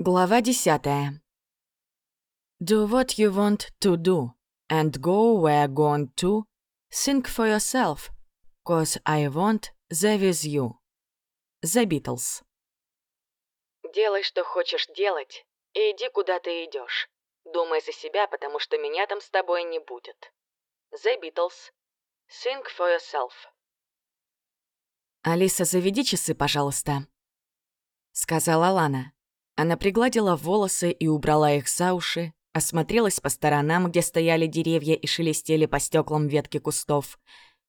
Глава десятая. Do what you want to do, and go where going to. Think for yourself, cause I want the with you. The Beatles. Делай, что хочешь делать, и иди, куда ты идешь. Думай за себя, потому что меня там с тобой не будет. The Beatles. Think for yourself. «Алиса, заведи часы, пожалуйста», — сказала Лана. Она пригладила волосы и убрала их за уши, осмотрелась по сторонам, где стояли деревья и шелестели по стеклам ветки кустов.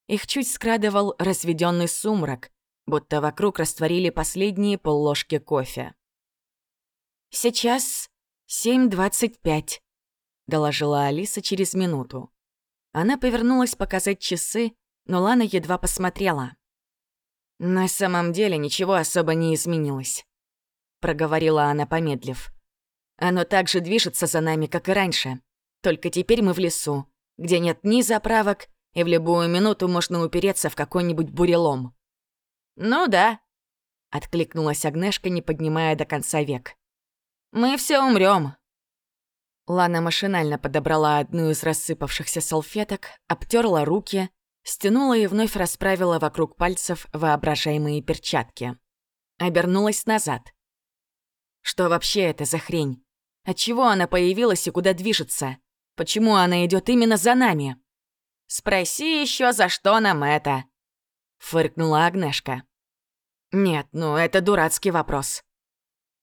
Их чуть скрадывал разведенный сумрак, будто вокруг растворили последние полложки кофе. «Сейчас семь двадцать пять», — доложила Алиса через минуту. Она повернулась показать часы, но Лана едва посмотрела. На самом деле ничего особо не изменилось. — проговорила она, помедлив. «Оно так же движется за нами, как и раньше. Только теперь мы в лесу, где нет ни заправок, и в любую минуту можно упереться в какой-нибудь бурелом». «Ну да», — откликнулась Агнешка, не поднимая до конца век. «Мы все умрем. Лана машинально подобрала одну из рассыпавшихся салфеток, обтерла руки, стянула и вновь расправила вокруг пальцев воображаемые перчатки. Обернулась назад — что вообще это за хрень? Отчего она появилась и куда движется? Почему она идет именно за нами? Спроси еще, за что нам это? Фыркнула Агнешка. Нет, ну это дурацкий вопрос.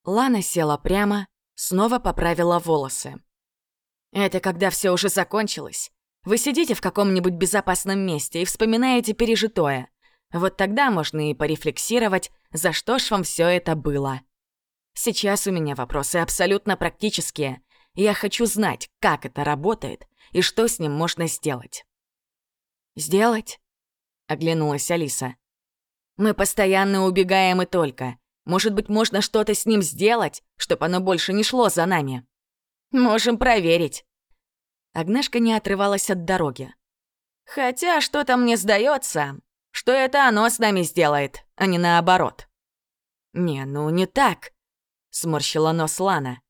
Лана села прямо, снова поправила волосы. Это когда все уже закончилось. Вы сидите в каком-нибудь безопасном месте и вспоминаете пережитое. Вот тогда можно и порефлексировать, за что ж вам все это было. Сейчас у меня вопросы абсолютно практические. Я хочу знать, как это работает и что с ним можно сделать. «Сделать?» — оглянулась Алиса. «Мы постоянно убегаем и только. Может быть, можно что-то с ним сделать, чтобы оно больше не шло за нами?» «Можем проверить». Агнешка не отрывалась от дороги. «Хотя что-то мне сдается, что это оно с нами сделает, а не наоборот». «Не, ну не так», сморщила нос Лана.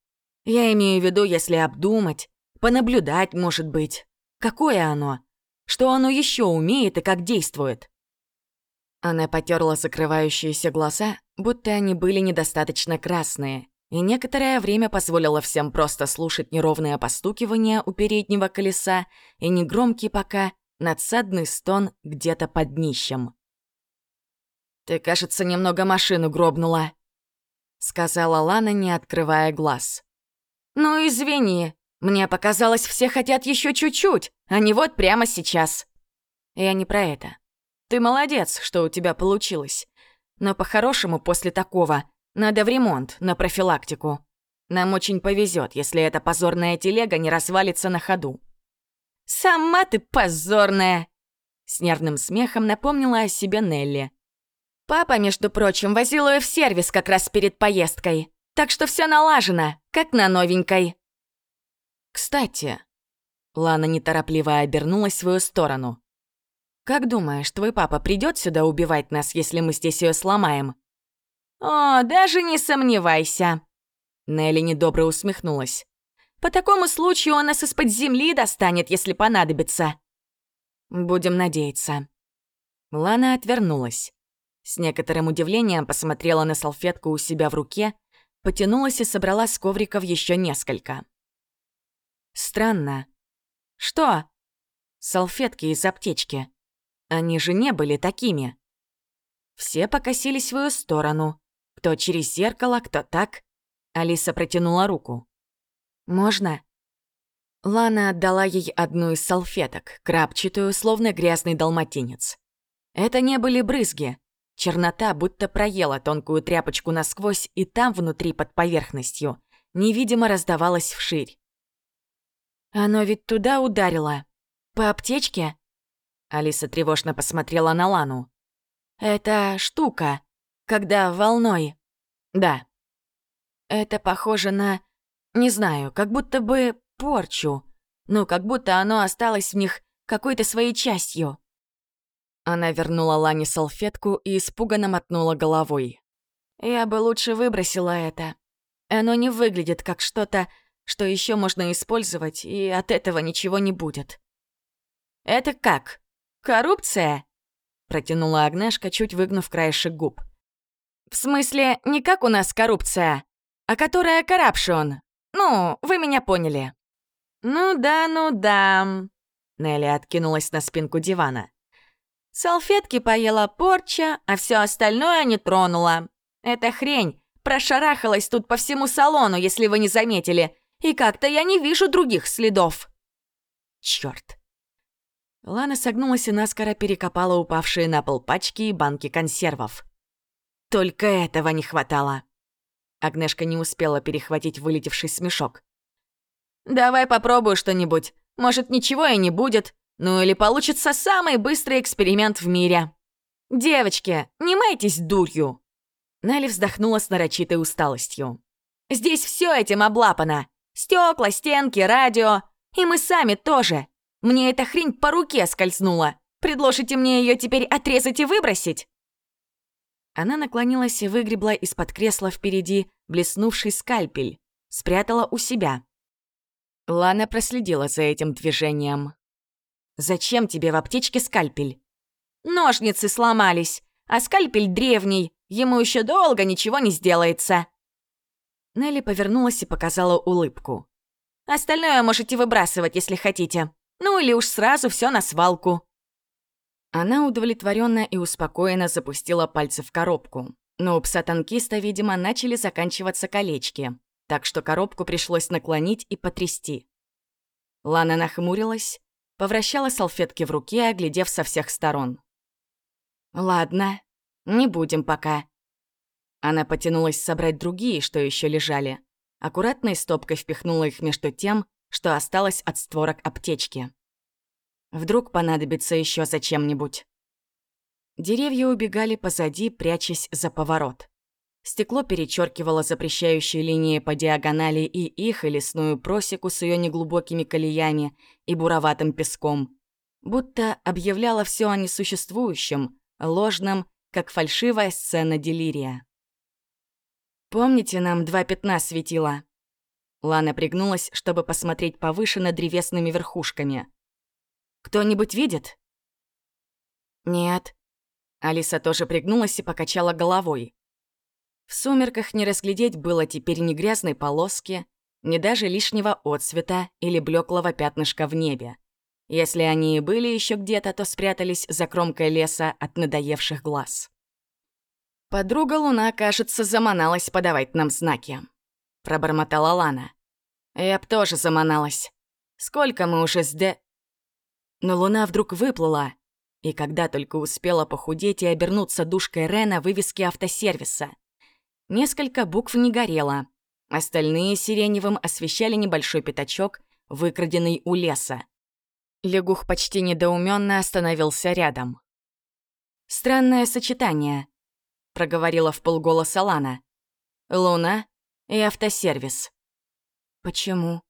«Я имею в виду, если обдумать, понаблюдать, может быть. Какое оно? Что оно еще умеет и как действует?» Она потерла закрывающиеся глаза, будто они были недостаточно красные, и некоторое время позволила всем просто слушать неровное постукивание у переднего колеса и негромкий пока надсадный стон где-то под днищем. «Ты, кажется, немного машину гробнула», — сказала Лана, не открывая глаз. «Ну, извини. Мне показалось, все хотят еще чуть-чуть, а не вот прямо сейчас». «Я не про это. Ты молодец, что у тебя получилось. Но по-хорошему после такого надо в ремонт, на профилактику. Нам очень повезет, если эта позорная телега не развалится на ходу». «Сама ты позорная!» С нервным смехом напомнила о себе Нелли. Папа, между прочим, возил ее в сервис как раз перед поездкой. Так что все налажено, как на новенькой. Кстати, Лана неторопливо обернулась в свою сторону. «Как думаешь, твой папа придет сюда убивать нас, если мы здесь ее сломаем?» «О, даже не сомневайся!» Нелли недобро усмехнулась. «По такому случаю он нас из-под земли достанет, если понадобится». «Будем надеяться». Лана отвернулась. С некоторым удивлением посмотрела на салфетку у себя в руке, потянулась и собрала с ковриков еще несколько. Странно. Что? Салфетки из аптечки. Они же не были такими. Все покосились в ее сторону. Кто через зеркало, кто так. Алиса протянула руку. «Можно?» Лана отдала ей одну из салфеток, крапчатую, словно грязный далматинец. Это не были брызги, Чернота будто проела тонкую тряпочку насквозь, и там, внутри, под поверхностью, невидимо раздавалась вширь. «Оно ведь туда ударило. По аптечке?» Алиса тревожно посмотрела на Лану. «Это штука, когда волной...» «Да». «Это похоже на... не знаю, как будто бы порчу. Ну, как будто оно осталось в них какой-то своей частью». Она вернула Лане салфетку и испуганно мотнула головой. «Я бы лучше выбросила это. Оно не выглядит как что-то, что еще можно использовать, и от этого ничего не будет. «Это как? Коррупция?» — протянула Агнешка, чуть выгнув краешек губ. «В смысле, не как у нас коррупция, а которая коррупшн. Ну, вы меня поняли». «Ну да, ну да», — Нелли откинулась на спинку дивана. «Салфетки поела порча, а все остальное не тронула. Эта хрень прошарахалась тут по всему салону, если вы не заметили, и как-то я не вижу других следов». Черт! Лана согнулась и наскоро перекопала упавшие на пол пачки и банки консервов. Только этого не хватало. Агнешка не успела перехватить вылетевший смешок. «Давай попробую что-нибудь. Может, ничего и не будет. Ну или получится самый быстрый эксперимент в мире. Девочки, не майтесь дурью!» Нелли вздохнула с нарочитой усталостью. «Здесь все этим облапано. Стекла, стенки, радио. И мы сами тоже. Мне эта хрень по руке скользнула. Предложите мне ее теперь отрезать и выбросить?» Она наклонилась и выгребла из-под кресла впереди блеснувший скальпель. Спрятала у себя. Лана проследила за этим движением. «Зачем тебе в аптечке скальпель?» «Ножницы сломались, а скальпель древний, ему еще долго ничего не сделается». Нелли повернулась и показала улыбку. «Остальное можете выбрасывать, если хотите. Ну или уж сразу все на свалку». Она удовлетворенно и успокоенно запустила пальцы в коробку. Но у пса-танкиста, видимо, начали заканчиваться колечки так что коробку пришлось наклонить и потрясти. Лана нахмурилась, повращала салфетки в руке, оглядев со всех сторон. «Ладно, не будем пока». Она потянулась собрать другие, что еще лежали. Аккуратной стопкой впихнула их между тем, что осталось от створок аптечки. Вдруг понадобится еще зачем-нибудь. Деревья убегали позади, прячась за поворот. Стекло перечеркивало запрещающие линии по диагонали и их, и лесную просеку с ее неглубокими колеями и буроватым песком. Будто объявляло все о несуществующем, ложном, как фальшивая сцена делирия. «Помните, нам два пятна светило?» Лана пригнулась, чтобы посмотреть повыше над древесными верхушками. «Кто-нибудь видит?» «Нет». Алиса тоже пригнулась и покачала головой. В сумерках не разглядеть было теперь ни грязной полоски, ни даже лишнего отсвета или блеклого пятнышка в небе. Если они и были еще где-то, то спрятались за кромкой леса от надоевших глаз. «Подруга Луна, кажется, заманалась подавать нам знаки», — пробормотала Лана. «Я б тоже заманалась. Сколько мы уже с Д...» Но Луна вдруг выплыла, и когда только успела похудеть и обернуться душкой Рена вывески автосервиса — Несколько букв не горело. Остальные сиреневым освещали небольшой пятачок, выкраденный у леса. Лягух почти недоуменно остановился рядом. «Странное сочетание», — проговорила в полголоса Лана. «Луна и автосервис». «Почему?»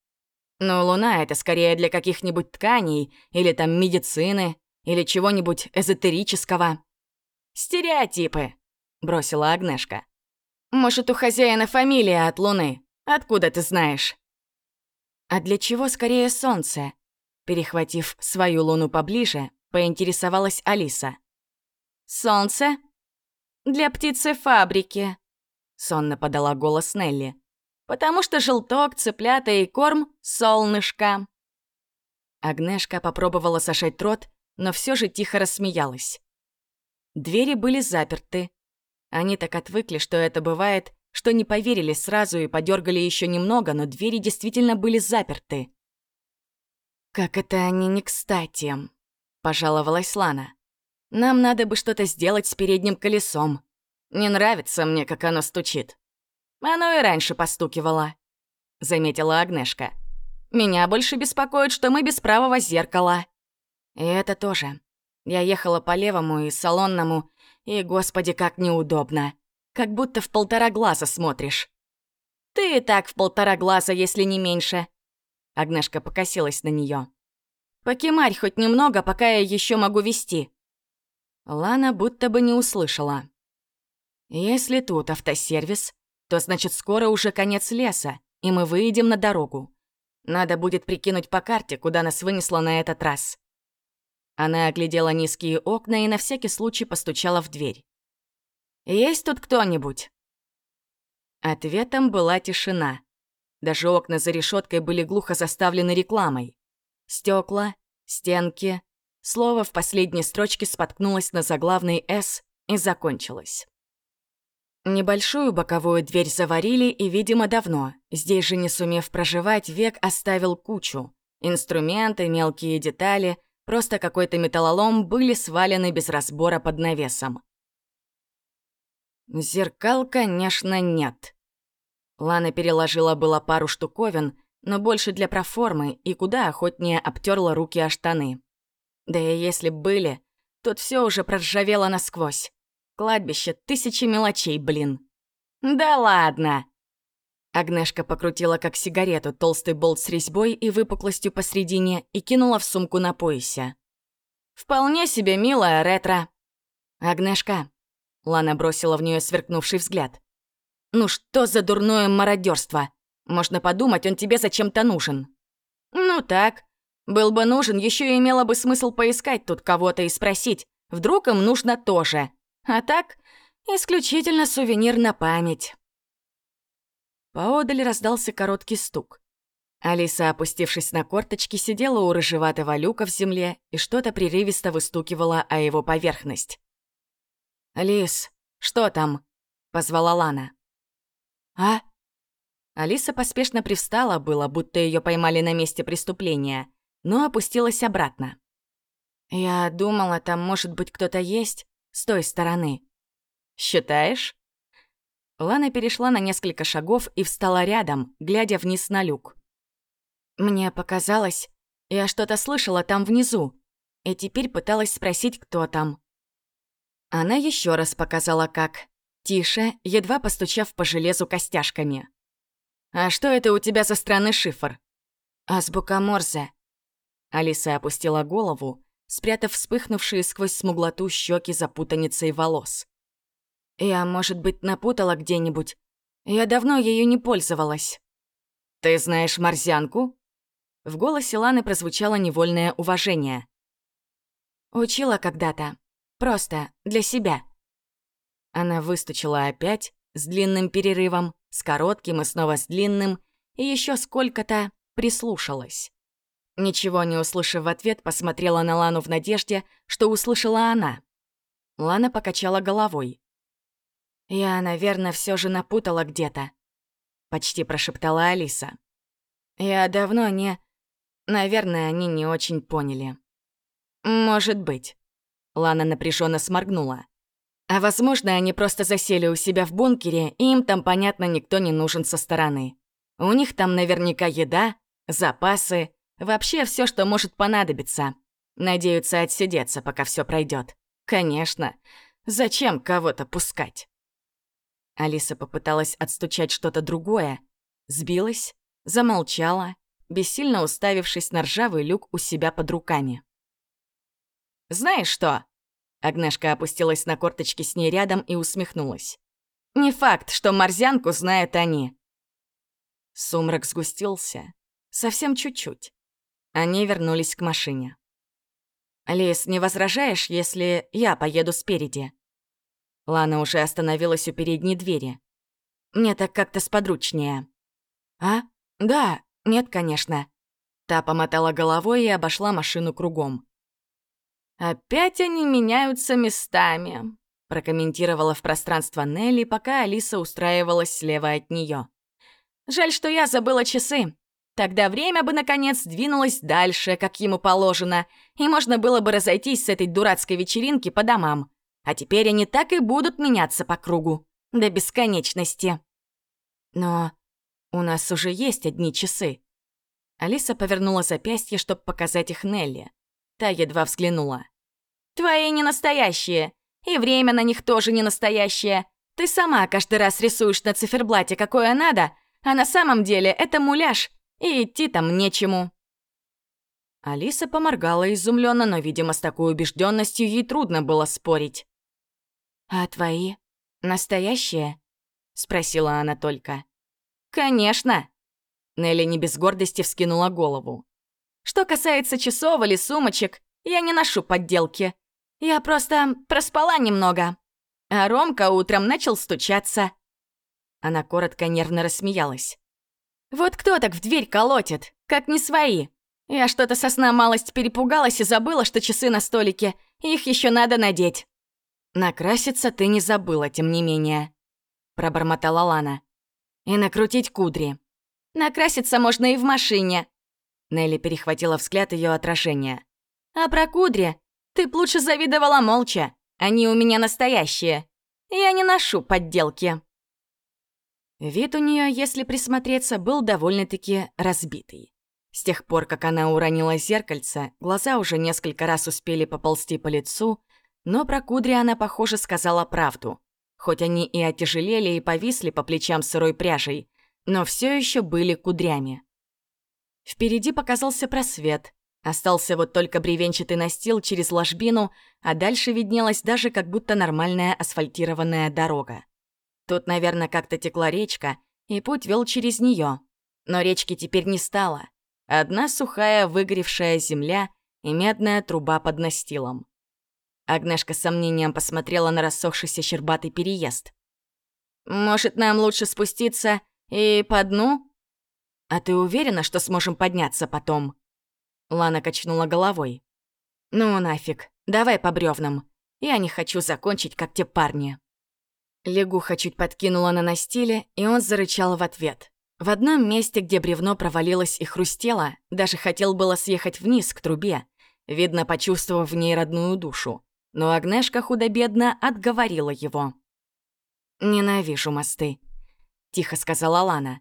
«Ну, луна — это скорее для каких-нибудь тканей, или там медицины, или чего-нибудь эзотерического». «Стереотипы», — бросила Агнешка. Может, у хозяина фамилия от Луны. Откуда ты знаешь?» «А для чего скорее солнце?» Перехватив свою луну поближе, поинтересовалась Алиса. «Солнце? Для птицы фабрики», — сонно подала голос Нелли. «Потому что желток, цыплята и корм — солнышко». Агнешка попробовала сошать рот, но все же тихо рассмеялась. Двери были заперты, они так отвыкли, что это бывает, что не поверили сразу и подергали еще немного, но двери действительно были заперты. «Как это они не кстати», — пожаловалась Лана. «Нам надо бы что-то сделать с передним колесом. Не нравится мне, как оно стучит». «Оно и раньше постукивало», — заметила Агнешка. «Меня больше беспокоит, что мы без правого зеркала». «И это тоже. Я ехала по левому и салонному, и, господи, как неудобно. Как будто в полтора глаза смотришь. Ты и так в полтора глаза, если не меньше. Агнешка покосилась на нее. Покемарь хоть немного, пока я еще могу вести. Лана будто бы не услышала. Если тут автосервис, то значит скоро уже конец леса, и мы выйдем на дорогу. Надо будет прикинуть по карте, куда нас вынесло на этот раз. Она оглядела низкие окна и на всякий случай постучала в дверь. «Есть тут кто-нибудь?» Ответом была тишина. Даже окна за решеткой были глухо заставлены рекламой. Стекла, стенки. Слово в последней строчке споткнулось на заглавный «С» и закончилось. Небольшую боковую дверь заварили и, видимо, давно. Здесь же, не сумев проживать, век оставил кучу. Инструменты, мелкие детали, просто какой-то металлолом были свалены без разбора под навесом. Зеркал, конечно, нет. Лана переложила было пару штуковин, но больше для проформы и куда охотнее обтерла руки о штаны. Да и если были, тут все уже проржавело насквозь. Кладбище тысячи мелочей, блин. Да ладно. Агнешка покрутила как сигарету толстый болт с резьбой и выпуклостью посредине и кинула в сумку на поясе. «Вполне себе милая ретро». «Агнешка», — Лана бросила в нее сверкнувший взгляд. «Ну что за дурное мародерство? Можно подумать, он тебе зачем-то нужен». «Ну так. Был бы нужен, еще и имело бы смысл поискать тут кого-то и спросить, вдруг им нужно тоже. А так, исключительно сувенир на память. Поодаль раздался короткий стук. Алиса, опустившись на корточки, сидела у рыжеватого люка в земле и что-то прерывисто выстукивала о его поверхность. «Алис, что там?» — позвала Лана. «А?» Алиса поспешно привстала, было, будто ее поймали на месте преступления, но опустилась обратно. «Я думала, там может быть кто-то есть, с той стороны. Считаешь? Лана перешла на несколько шагов и встала рядом, глядя вниз на люк. Мне показалось, я что-то слышала там внизу, и теперь пыталась спросить, кто там. Она еще раз показала, как. Тише, едва постучав по железу костяшками. «А что это у тебя за странный шифр?» «Азбука Морзе». Алиса опустила голову, спрятав вспыхнувшие сквозь смуглоту щеки за путаницей волос. «Я, может быть, напутала где-нибудь. Я давно ею не пользовалась». «Ты знаешь морзянку?» В голосе Ланы прозвучало невольное уважение. «Учила когда-то. Просто для себя». Она выстучила опять, с длинным перерывом, с коротким и снова с длинным, и еще сколько-то прислушалась. Ничего не услышав в ответ, посмотрела на Лану в надежде, что услышала она. Лана покачала головой. «Я, наверное, все же напутала где-то», — почти прошептала Алиса. «Я давно не... Наверное, они не очень поняли». «Может быть». Лана напряженно сморгнула. «А возможно, они просто засели у себя в бункере, и им там, понятно, никто не нужен со стороны. У них там наверняка еда, запасы, Вообще все, что может понадобиться. Надеются отсидеться, пока все пройдет. Конечно. Зачем кого-то пускать? Алиса попыталась отстучать что-то другое, сбилась, замолчала, бессильно уставившись на ржавый люк у себя под руками. «Знаешь что?» Агнешка опустилась на корточки с ней рядом и усмехнулась. «Не факт, что морзянку знают они». Сумрак сгустился. Совсем чуть-чуть. Они вернулись к машине. «Лис, не возражаешь, если я поеду спереди?» Лана уже остановилась у передней двери. «Мне так как-то сподручнее». «А? Да, нет, конечно». Та помотала головой и обошла машину кругом. «Опять они меняются местами», — прокомментировала в пространство Нелли, пока Алиса устраивалась слева от нее. «Жаль, что я забыла часы. Тогда время бы, наконец, двинулось дальше, как ему положено, и можно было бы разойтись с этой дурацкой вечеринки по домам. А теперь они так и будут меняться по кругу. До бесконечности. Но у нас уже есть одни часы. Алиса повернула запястье, чтобы показать их Нелли. Та едва взглянула. «Твои не настоящие. И время на них тоже не настоящее. Ты сама каждый раз рисуешь на циферблате, какое надо, а на самом деле это муляж, и идти там нечему». Алиса поморгала изумленно, но, видимо, с такой убежденностью ей трудно было спорить. «А твои? Настоящие?» спросила она только. «Конечно!» Нелли не без гордости вскинула голову. «Что касается часов или сумочек, я не ношу подделки. Я просто проспала немного. А Ромка утром начал стучаться». Она коротко нервно рассмеялась. «Вот кто так в дверь колотит, как не свои? Я что-то со сна малость перепугалась и забыла, что часы на столике, их еще надо надеть». «Накраситься ты не забыла, тем не менее», — пробормотала Лана. «И накрутить кудри». «Накраситься можно и в машине». Нелли перехватила взгляд ее отражения. «А про кудри ты б лучше завидовала молча. Они у меня настоящие. Я не ношу подделки». Вид у нее, если присмотреться, был довольно-таки разбитый. С тех пор, как она уронила зеркальце, глаза уже несколько раз успели поползти по лицу, но про кудри она, похоже, сказала правду. Хоть они и отяжелели и повисли по плечам сырой пряжей, но все еще были кудрями. Впереди показался просвет. Остался вот только бревенчатый настил через ложбину, а дальше виднелась даже как будто нормальная асфальтированная дорога. Тут, наверное, как-то текла речка, и путь вел через нее. Но речки теперь не стало. Одна сухая выгоревшая земля и медная труба под настилом. Агнешка с сомнением посмотрела на рассохшийся щербатый переезд. «Может, нам лучше спуститься и по дну?» «А ты уверена, что сможем подняться потом?» Лана качнула головой. «Ну нафиг, давай по бревнам. Я не хочу закончить, как те парни». Лягуха чуть подкинула на настиле, и он зарычал в ответ. В одном месте, где бревно провалилось и хрустело, даже хотел было съехать вниз к трубе, видно, почувствовав в ней родную душу. Но Агнешка худо-бедно отговорила его. «Ненавижу мосты», — тихо сказала Лана.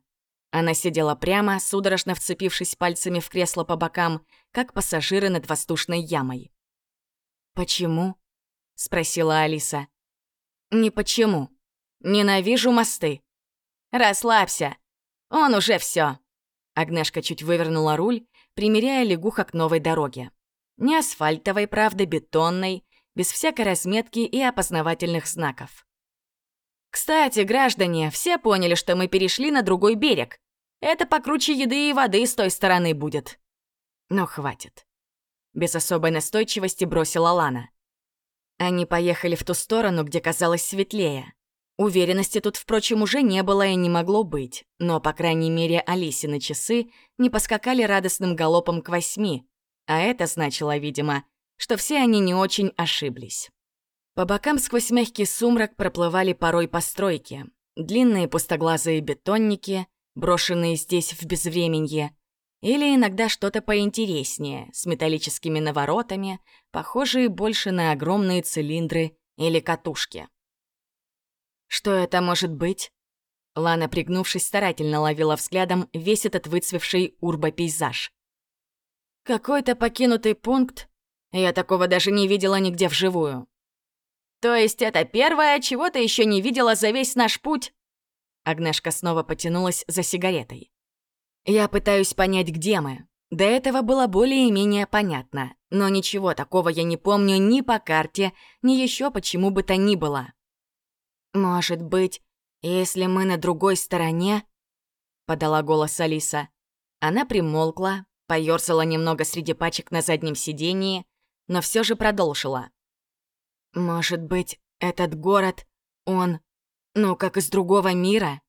Она сидела прямо, судорожно вцепившись пальцами в кресло по бокам, как пассажиры над воздушной ямой. «Почему?» — спросила Алиса. «Не почему. Ненавижу мосты». «Расслабься. Он уже все. Агнешка чуть вывернула руль, примеряя лягуха к новой дороге. Не асфальтовой, правда, бетонной, без всякой разметки и опознавательных знаков. Кстати, граждане, все поняли, что мы перешли на другой берег. Это покруче еды и воды с той стороны будет. Но хватит. Без особой настойчивости бросила Лана. Они поехали в ту сторону, где казалось светлее. Уверенности тут, впрочем, уже не было и не могло быть, но, по крайней мере, Алисины часы не поскакали радостным галопом к восьми, а это значило, видимо, что все они не очень ошиблись. По бокам сквозь мягкий сумрак проплывали порой постройки. Длинные пустоглазые бетонники, брошенные здесь в безвременье, или иногда что-то поинтереснее, с металлическими наворотами, похожие больше на огромные цилиндры или катушки. Что это может быть? Лана, пригнувшись, старательно ловила взглядом весь этот выцвевший урбопейзаж. Какой-то покинутый пункт? Я такого даже не видела нигде вживую. То есть это первое, чего ты еще не видела за весь наш путь? Агнешка снова потянулась за сигаретой. Я пытаюсь понять, где мы. До этого было более-менее понятно, но ничего такого я не помню ни по карте, ни еще почему бы то ни было. «Может быть, если мы на другой стороне?» — подала голос Алиса. Она примолкла, поёрзала немного среди пачек на заднем сидении, но все же продолжила. «Может быть, этот город, он, ну, как из другого мира?»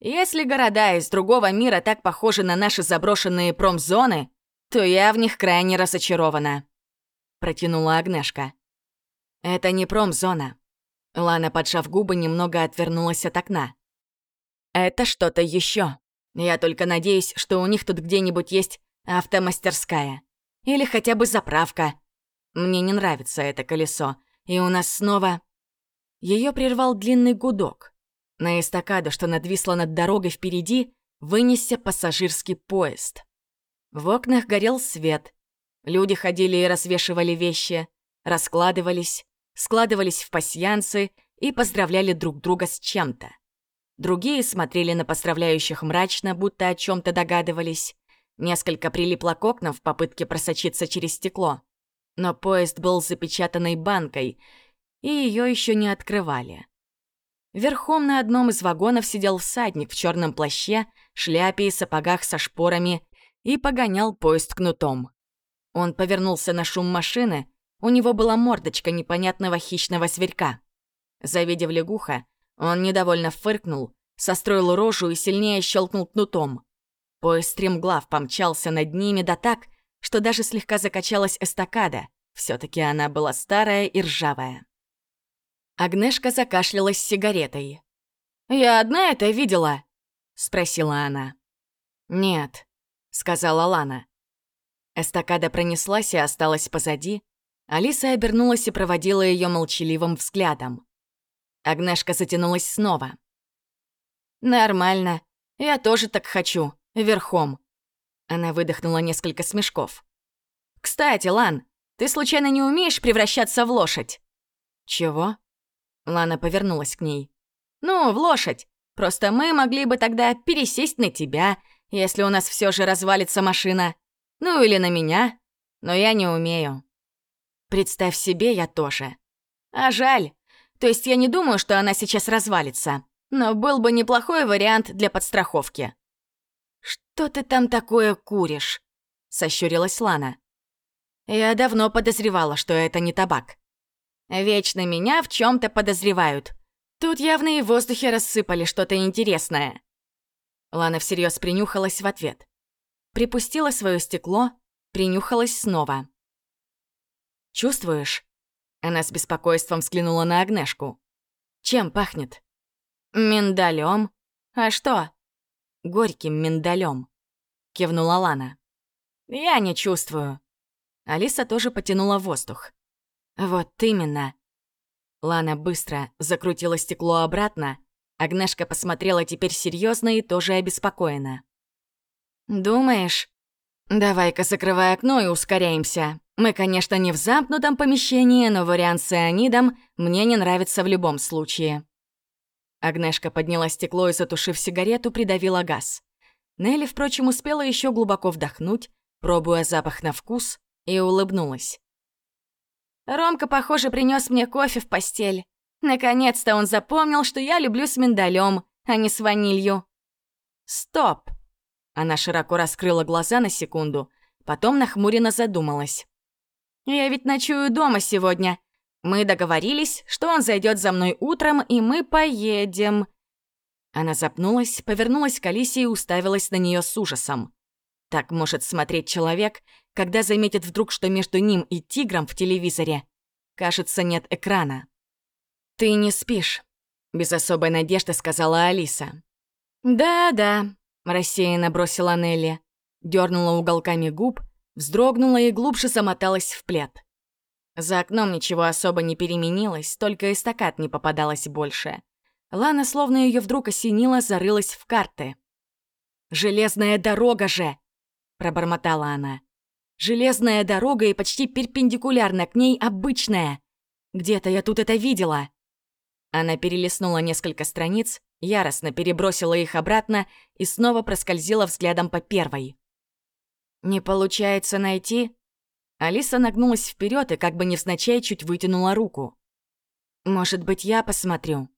«Если города из другого мира так похожи на наши заброшенные промзоны, то я в них крайне разочарована», — протянула Агнешка. «Это не промзона. Лана, поджав губы, немного отвернулась от окна. «Это что-то еще. Я только надеюсь, что у них тут где-нибудь есть автомастерская. Или хотя бы заправка. Мне не нравится это колесо, и у нас снова...» Ее прервал длинный гудок. На эстакаду, что надвисла над дорогой впереди, вынесся пассажирский поезд. В окнах горел свет. Люди ходили и развешивали вещи, раскладывались, складывались в пасьянцы и поздравляли друг друга с чем-то. Другие смотрели на поздравляющих мрачно, будто о чем то догадывались. Несколько прилипло к окнам в попытке просочиться через стекло. Но поезд был запечатанной банкой, и ее еще не открывали. Верхом на одном из вагонов сидел всадник в черном плаще, шляпе и сапогах со шпорами и погонял поезд кнутом. Он повернулся на шум машины, у него была мордочка непонятного хищного зверька. Завидев лягуха, он недовольно фыркнул, состроил рожу и сильнее щелкнул кнутом. Поезд стремглав помчался над ними да так, что даже слегка закачалась эстакада. все таки она была старая и ржавая. Агнешка закашлялась сигаретой. «Я одна это видела?» — спросила она. «Нет», — сказала Лана. Эстакада пронеслась и осталась позади. Алиса обернулась и проводила ее молчаливым взглядом. Агнешка затянулась снова. «Нормально. Я тоже так хочу. Верхом». Она выдохнула несколько смешков. «Кстати, Лан, ты случайно не умеешь превращаться в лошадь?» «Чего?» Лана повернулась к ней. «Ну, в лошадь. Просто мы могли бы тогда пересесть на тебя, если у нас все же развалится машина. Ну или на меня. Но я не умею. Представь себе, я тоже. А жаль. То есть я не думаю, что она сейчас развалится. Но был бы неплохой вариант для подстраховки. «Что ты там такое куришь?» — сощурилась Лана. Я давно подозревала, что это не табак. Вечно меня в чем то подозревают. Тут явно и в воздухе рассыпали что-то интересное. Лана всерьез принюхалась в ответ. Припустила свое стекло, принюхалась снова. «Чувствуешь?» Она с беспокойством взглянула на Агнешку. «Чем пахнет?» «Миндалем. А что?» «Горьким миндалем», — кивнула Лана. «Я не чувствую». Алиса тоже потянула воздух. «Вот именно». Лана быстро закрутила стекло обратно. Агнешка посмотрела теперь серьезно и тоже обеспокоена. «Думаешь?» «Давай-ка закрывай окно и ускоряемся. Мы, конечно, не в замкнутом помещении, но вариант с цианидом мне не нравится в любом случае». Агнешка подняла стекло и, затушив сигарету, придавила газ. Нелли, впрочем, успела еще глубоко вдохнуть, пробуя запах на вкус, и улыбнулась. Ромка, похоже, принес мне кофе в постель. Наконец-то он запомнил, что я люблю с миндалем, а не с ванилью. Стоп! Она широко раскрыла глаза на секунду, потом нахмуренно задумалась. Я ведь ночую дома сегодня. Мы договорились, что он зайдет за мной утром, и мы поедем. Она запнулась, повернулась к Алисе и уставилась на нее с ужасом. Так может смотреть человек, когда заметит вдруг, что между ним и тигром в телевизоре, кажется, нет экрана. «Ты не спишь», — без особой надежды сказала Алиса. «Да-да», — рассеянно бросила Нелли, дернула уголками губ, вздрогнула и глубже замоталась в плед. За окном ничего особо не переменилось, только эстакад не попадалось больше. Лана, словно ее вдруг осенила, зарылась в карты. «Железная дорога же!» — пробормотала она. Железная дорога и почти перпендикулярно к ней обычная. Где-то я тут это видела. Она перелистнула несколько страниц, яростно перебросила их обратно и снова проскользила взглядом по первой. «Не получается найти?» Алиса нагнулась вперед и как бы невзначай чуть вытянула руку. «Может быть, я посмотрю?»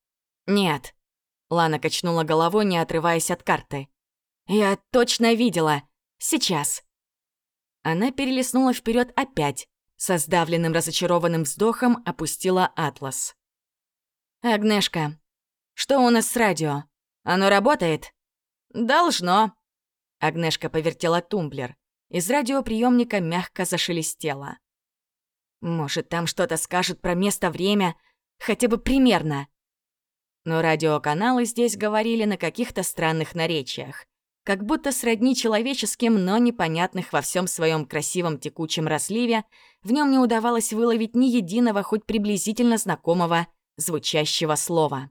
«Нет». Лана качнула головой, не отрываясь от карты. «Я точно видела. Сейчас». Она перелистнула вперед опять, со сдавленным разочарованным вздохом опустила атлас. «Агнешка, что у нас с радио? Оно работает?» «Должно». Агнешка повертела тумблер. Из радиоприемника мягко зашелестело. «Может, там что-то скажут про место-время, хотя бы примерно». Но радиоканалы здесь говорили на каких-то странных наречиях как будто сродни человеческим, но непонятных во всем своем красивом текучем разливе, в нем не удавалось выловить ни единого, хоть приблизительно знакомого, звучащего слова.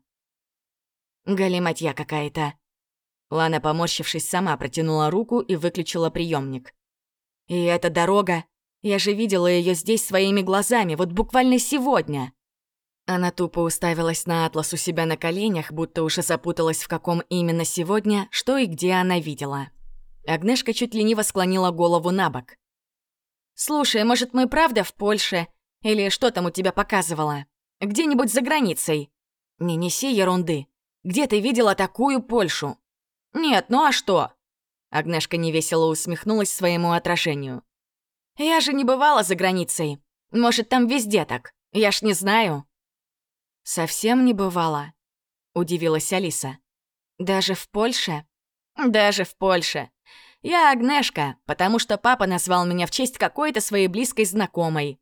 «Галиматья какая-то». Лана, поморщившись, сама протянула руку и выключила приемник. «И эта дорога, я же видела ее здесь своими глазами, вот буквально сегодня». Она тупо уставилась на атлас у себя на коленях, будто уже запуталась в каком именно сегодня, что и где она видела. Агнешка чуть лениво склонила голову на бок. «Слушай, может, мы правда в Польше? Или что там у тебя показывало? Где-нибудь за границей? «Не неси ерунды. Где ты видела такую Польшу?» «Нет, ну а что?» Агнешка невесело усмехнулась своему отражению. «Я же не бывала за границей. Может, там везде так. Я ж не знаю». «Совсем не бывала», — удивилась Алиса. «Даже в Польше?» «Даже в Польше. Я Агнешка, потому что папа назвал меня в честь какой-то своей близкой знакомой».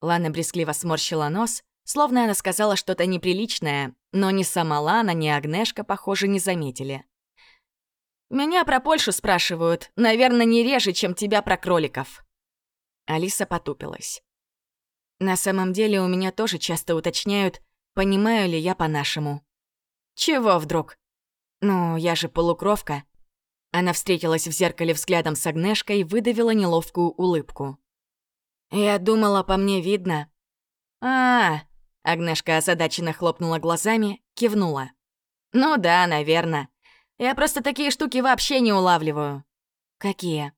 Лана брезгливо сморщила нос, словно она сказала что-то неприличное, но ни сама Лана, ни Агнешка, похоже, не заметили. «Меня про Польшу спрашивают, наверное, не реже, чем тебя про кроликов». Алиса потупилась. «На самом деле у меня тоже часто уточняют, понимаю ли я по-нашему». «Чего вдруг?» «Ну, я же полукровка». Она встретилась в зеркале взглядом с Агнешкой и выдавила неловкую улыбку. «Я думала, по мне видно». «А, -а, -а Агнешка озадаченно хлопнула глазами, кивнула. «Ну да, наверное. Я просто такие штуки вообще не улавливаю». «Какие?»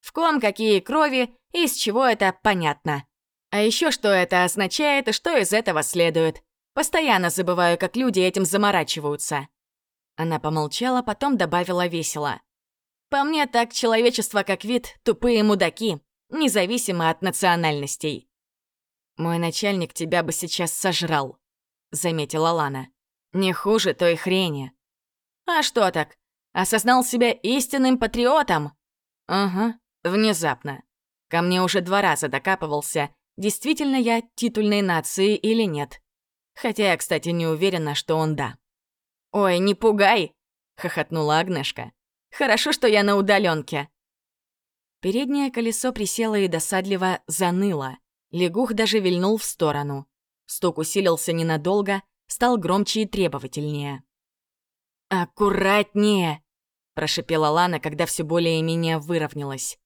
«В ком какие крови и из чего это понятно. А еще что это означает и что из этого следует. Постоянно забываю, как люди этим заморачиваются». Она помолчала, потом добавила весело. «По мне так человечество как вид — тупые мудаки, независимо от национальностей». «Мой начальник тебя бы сейчас сожрал», — заметила Лана. «Не хуже той хрени». «А что так? Осознал себя истинным патриотом?» «Ага, внезапно. Ко мне уже два раза докапывался, действительно я титульной нации или нет. Хотя я, кстати, не уверена, что он да». «Ой, не пугай!» — хохотнула Агнешка. «Хорошо, что я на удаленке. Переднее колесо присело и досадливо заныло. Лягух даже вильнул в сторону. Стук усилился ненадолго, стал громче и требовательнее. «Аккуратнее!» — прошипела Лана, когда все более-менее выровнялась.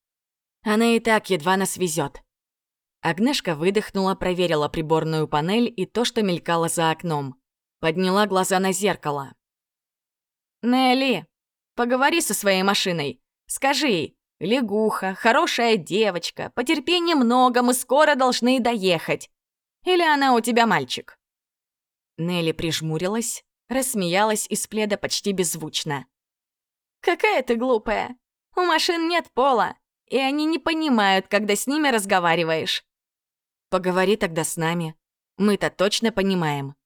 «Она и так едва нас везет. Агнешка выдохнула, проверила приборную панель и то, что мелькало за окном. Подняла глаза на зеркало. «Нелли, поговори со своей машиной. Скажи ей, лягуха, хорошая девочка, потерпи немного, мы скоро должны доехать. Или она у тебя мальчик?» Нелли прижмурилась, рассмеялась из пледа почти беззвучно. «Какая ты глупая! У машин нет пола, и они не понимают, когда с ними разговариваешь». «Поговори тогда с нами. Мы-то точно понимаем».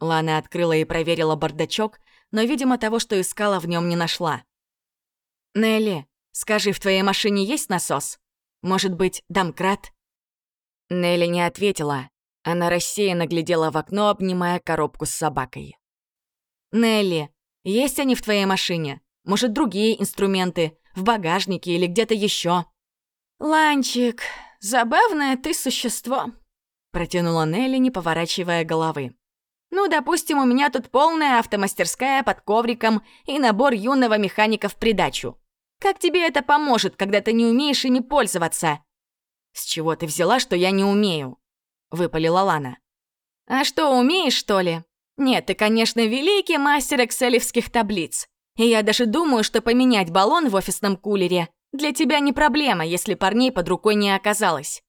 Лана открыла и проверила бардачок, но, видимо, того, что искала, в нем не нашла. «Нелли, скажи, в твоей машине есть насос? Может быть, домкрат?» Нелли не ответила. Она рассеянно глядела в окно, обнимая коробку с собакой. «Нелли, есть они в твоей машине? Может, другие инструменты? В багажнике или где-то еще?» «Ланчик, забавное ты существо», — протянула Нелли, не поворачивая головы. «Ну, допустим, у меня тут полная автомастерская под ковриком и набор юного механика в придачу. Как тебе это поможет, когда ты не умеешь ими пользоваться?» «С чего ты взяла, что я не умею?» — выпалила Лана. «А что, умеешь, что ли? Нет, ты, конечно, великий мастер экселевских таблиц. И я даже думаю, что поменять баллон в офисном кулере для тебя не проблема, если парней под рукой не оказалось.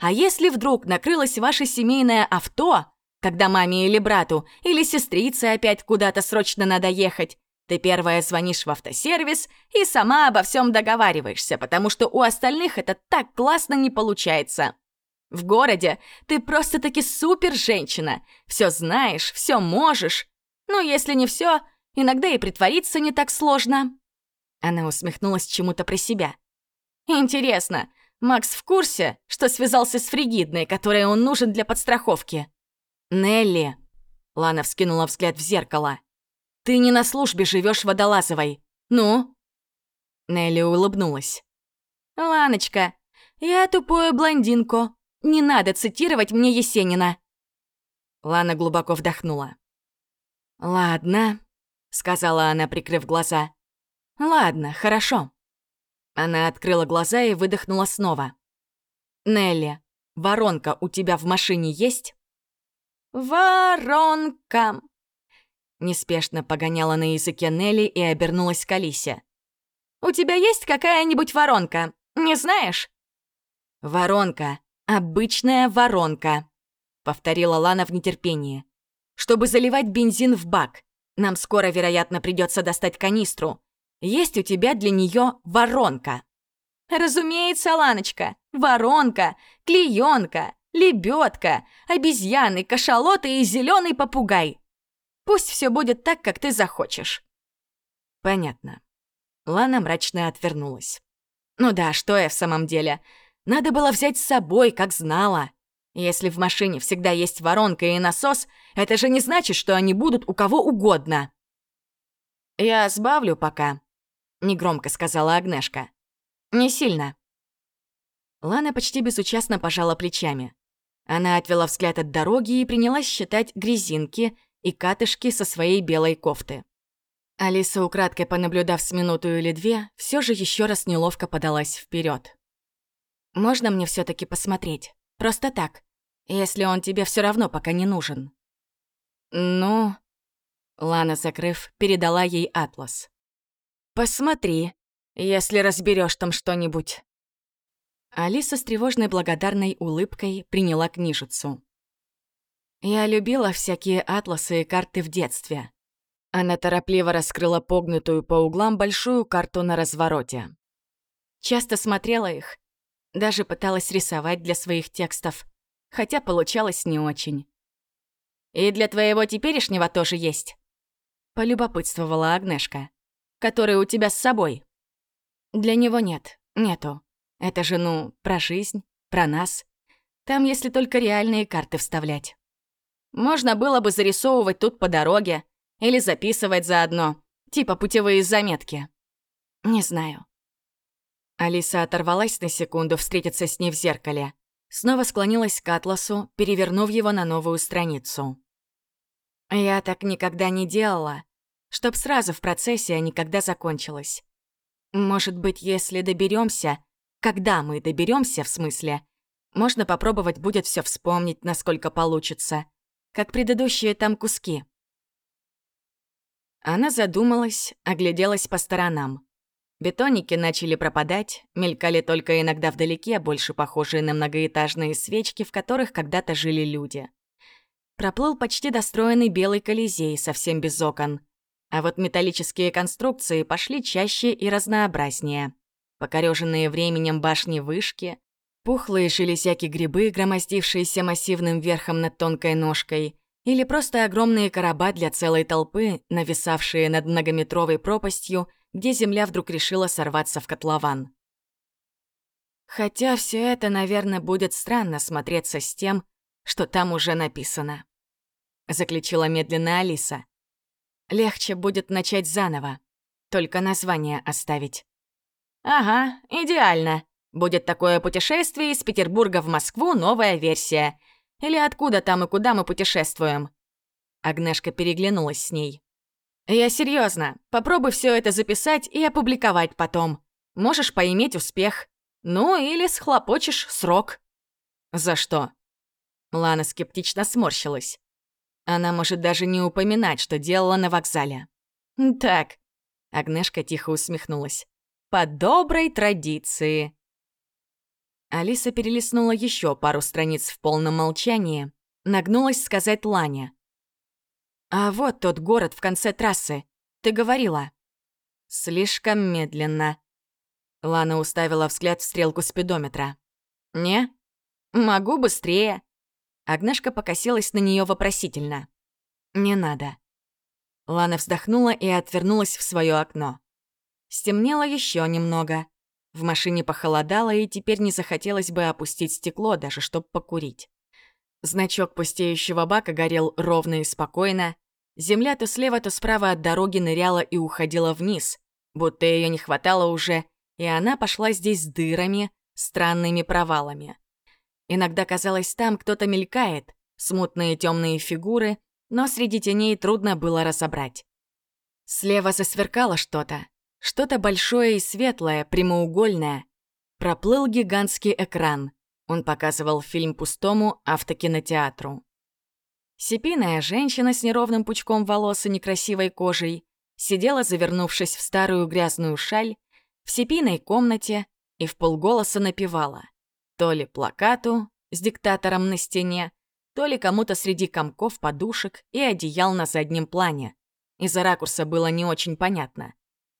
А если вдруг накрылось ваше семейное авто, когда маме или брату, или сестрице опять куда-то срочно надо ехать, ты первая звонишь в автосервис и сама обо всем договариваешься, потому что у остальных это так классно не получается. В городе ты просто-таки супер-женщина. Все знаешь, все можешь. Ну, если не все, иногда и притвориться не так сложно. Она усмехнулась чему-то про себя. Интересно, Макс в курсе, что связался с Фригидной, которой он нужен для подстраховки? Нелли. Лана вскинула взгляд в зеркало. Ты не на службе живешь водолазовой. Ну? Нелли улыбнулась. Ланочка, я тупую блондинку. Не надо цитировать мне Есенина. Лана глубоко вдохнула. «Ладно», — сказала она, прикрыв глаза. «Ладно, хорошо». Она открыла глаза и выдохнула снова. «Нелли, воронка у тебя в машине есть?» «Воронка!» Неспешно погоняла на языке Нелли и обернулась к Алисе. «У тебя есть какая-нибудь воронка? Не знаешь?» «Воронка», «Обычная воронка», — повторила Лана в нетерпении. чтобы заливать бензин в бак. Нам скоро, вероятно, придется достать канистру. Есть у тебя для нее воронка?» «Разумеется, Ланочка, воронка, клеенка, лебедка, обезьяны, кашалоты и зеленый попугай. Пусть все будет так, как ты захочешь». «Понятно». Лана мрачно отвернулась. «Ну да, что я в самом деле? Надо было взять с собой, как знала. Если в машине всегда есть воронка и насос, это же не значит, что они будут у кого угодно». «Я сбавлю пока», — негромко сказала Агнешка. «Не сильно». Лана почти безучастно пожала плечами. Она отвела взгляд от дороги и принялась считать грязинки и катышки со своей белой кофты. Алиса, украдкой понаблюдав с минуту или две, все же еще раз неловко подалась вперед. «Можно мне все таки посмотреть? Просто так, если он тебе все равно пока не нужен». «Ну...» Лана, закрыв, передала ей атлас. «Посмотри, если разберешь там что-нибудь». Алиса с тревожной благодарной улыбкой приняла книжицу. «Я любила всякие атласы и карты в детстве». Она торопливо раскрыла погнутую по углам большую карту на развороте. Часто смотрела их, даже пыталась рисовать для своих текстов, хотя получалось не очень. «И для твоего теперешнего тоже есть?» — полюбопытствовала Агнешка. «Который у тебя с собой?» «Для него нет, нету. Это же, ну, про жизнь, про нас. Там, если только реальные карты вставлять. Можно было бы зарисовывать тут по дороге или записывать заодно, типа путевые заметки. Не знаю. Алиса оторвалась на секунду встретиться с ней в зеркале. Снова склонилась к атласу, перевернув его на новую страницу. Я так никогда не делала, чтоб сразу в процессе, а никогда закончилось. Может быть, если доберемся, когда мы доберемся, в смысле, можно попробовать будет все вспомнить, насколько получится, как предыдущие там куски. Она задумалась, огляделась по сторонам. Бетоники начали пропадать, мелькали только иногда вдалеке, больше похожие на многоэтажные свечки, в которых когда-то жили люди. Проплыл почти достроенный белый колизей, совсем без окон. А вот металлические конструкции пошли чаще и разнообразнее покореженные временем башни-вышки, пухлые железяки-грибы, громоздившиеся массивным верхом над тонкой ножкой, или просто огромные короба для целой толпы, нависавшие над многометровой пропастью, где земля вдруг решила сорваться в котлован. Хотя все это, наверное, будет странно смотреться с тем, что там уже написано. Заключила медленно Алиса. Легче будет начать заново, только название оставить. «Ага, идеально. Будет такое путешествие из Петербурга в Москву, новая версия. Или откуда там и куда мы путешествуем?» Агнешка переглянулась с ней. «Я серьезно. Попробуй все это записать и опубликовать потом. Можешь поиметь успех. Ну, или схлопочешь срок». «За что?» Лана скептично сморщилась. Она может даже не упоминать, что делала на вокзале. «Так». Агнешка тихо усмехнулась по доброй традиции». Алиса перелистнула еще пару страниц в полном молчании, нагнулась сказать Лане. «А вот тот город в конце трассы. Ты говорила». «Слишком медленно». Лана уставила взгляд в стрелку спидометра. «Не? Могу быстрее». Агнешка покосилась на нее вопросительно. «Не надо». Лана вздохнула и отвернулась в свое окно. Стемнело еще немного. В машине похолодало, и теперь не захотелось бы опустить стекло, даже чтобы покурить. Значок пустеющего бака горел ровно и спокойно. Земля то слева, то справа от дороги ныряла и уходила вниз, будто ее не хватало уже, и она пошла здесь с дырами, странными провалами. Иногда казалось, там кто-то мелькает, смутные темные фигуры, но среди теней трудно было разобрать. Слева засверкало что-то, что-то большое и светлое, прямоугольное. Проплыл гигантский экран. Он показывал фильм пустому автокинотеатру. Сипиная женщина с неровным пучком волос и некрасивой кожей сидела, завернувшись в старую грязную шаль, в сипиной комнате и в полголоса напевала. То ли плакату с диктатором на стене, то ли кому-то среди комков подушек и одеял на заднем плане. Из-за ракурса было не очень понятно.